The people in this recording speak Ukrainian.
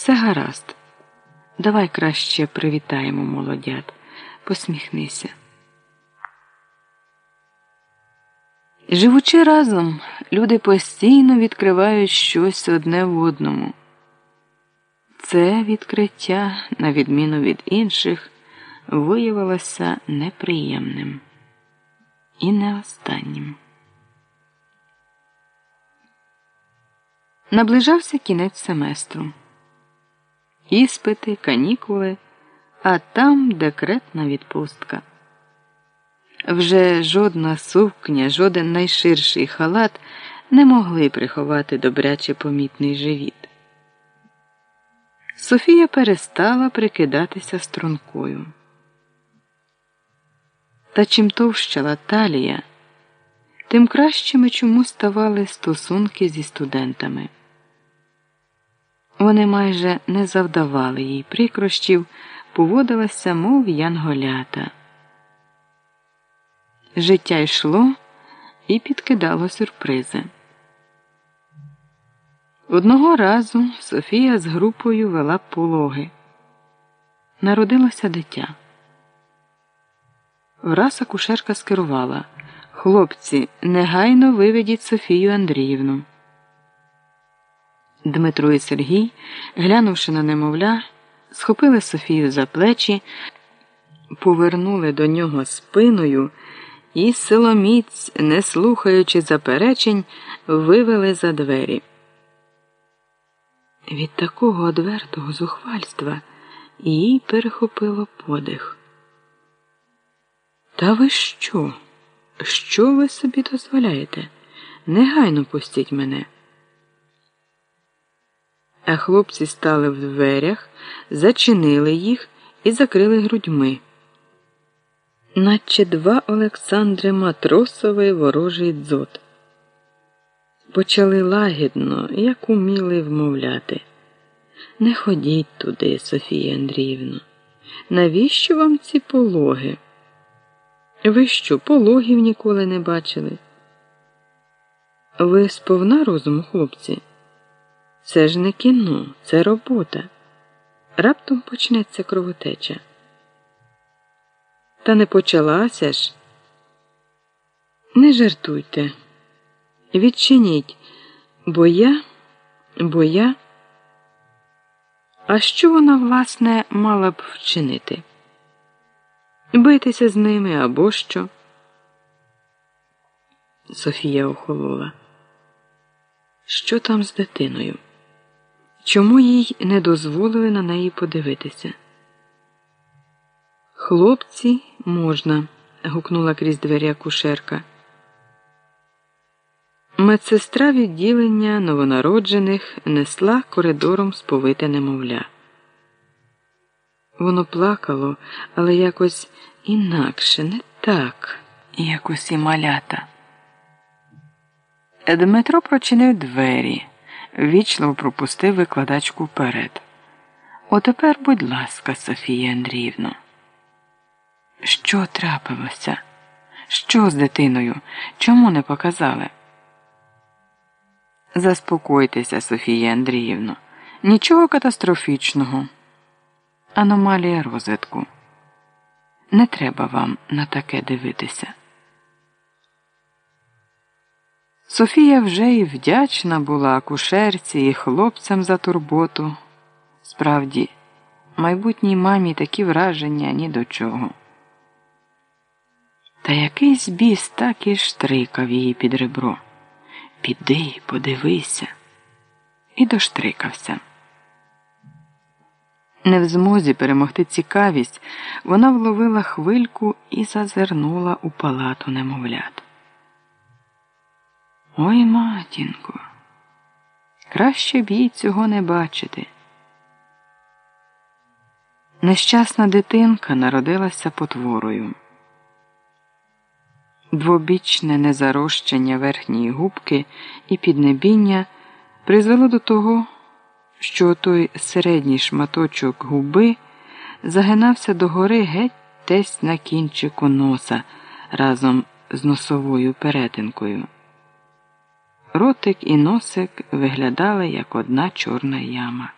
Все гаразд. Давай краще привітаємо молодят. Посміхнися. Живучи разом, люди постійно відкривають щось одне в одному. Це відкриття, на відміну від інших, виявилося неприємним і не останнім. Наближався кінець семестру. Іспити, канікули, а там декретна відпустка. Вже жодна сукня, жоден найширший халат не могли приховати добряче помітний живіт. Софія перестала прикидатися стрункою. Та чим товщала талія, тим кращими чому ставали стосунки зі студентами. Вони майже не завдавали їй прикрощів, поводилася, мов янголята. Життя йшло і підкидало сюрпризи. Одного разу Софія з групою вела пологи. Народилося дитя. Враз акушерка скерувала Хлопці, негайно виведіть Софію Андріївну. Дмитро і Сергій, глянувши на немовля, схопили Софію за плечі, повернули до нього спиною і силоміць, не слухаючи заперечень, вивели за двері. Від такого одвертого зухвальства їй перехопило подих. Та ви що? Що ви собі дозволяєте? Негайно пустіть мене. А хлопці стали в дверях, зачинили їх і закрили грудьми. Наче два Олександри Матросовий ворожий дзот. Почали лагідно, як уміли вмовляти. Не ходіть туди, Софія Андріївна. Навіщо вам ці пологи? Ви що, пологів ніколи не бачили? Ви сповна розуму, хлопці? Це ж не кіно, це робота. Раптом почнеться кровотеча. Та не почалася ж. Не жартуйте, відчиніть, бо я, бо я. А що вона, власне, мала б вчинити? Битися з ними або що? Софія охолола. Що там з дитиною? Чому їй не дозволили на неї подивитися? Хлопці можна, гукнула крізь двері акушерка. Медсестра відділення новонароджених несла коридором сповите немовля. Воно плакало, але якось інакше, не так, як усі малята. Дмитро прочинив двері, вічливо пропустив викладачку вперед. Отепер, будь ласка, Софія Андріївна. Що трапилося? Що з дитиною? Чому не показали? Заспокойтеся, Софія Андріївна. Нічого катастрофічного. Аномалія розвитку. Не треба вам на таке дивитися. Софія вже й вдячна була акушерці і хлопцям за турботу. Справді, майбутній мамі такі враження ні до чого. Та якийсь біс так і штрикав її під ребро. Піди, подивися, і доштрикався. Не в змозі перемогти цікавість, вона вловила хвильку і зазирнула у палату немовлят. Ой, матінко, краще б їй цього не бачити. Нещасна дитинка народилася потворою. Двобічне незарощення верхньої губки і піднебіння призвело до того, що той середній шматочок губи загинався догори геть десь на кінчику носа разом з носовою перетинкою. Ротик і носик виглядали як одна чорна яма.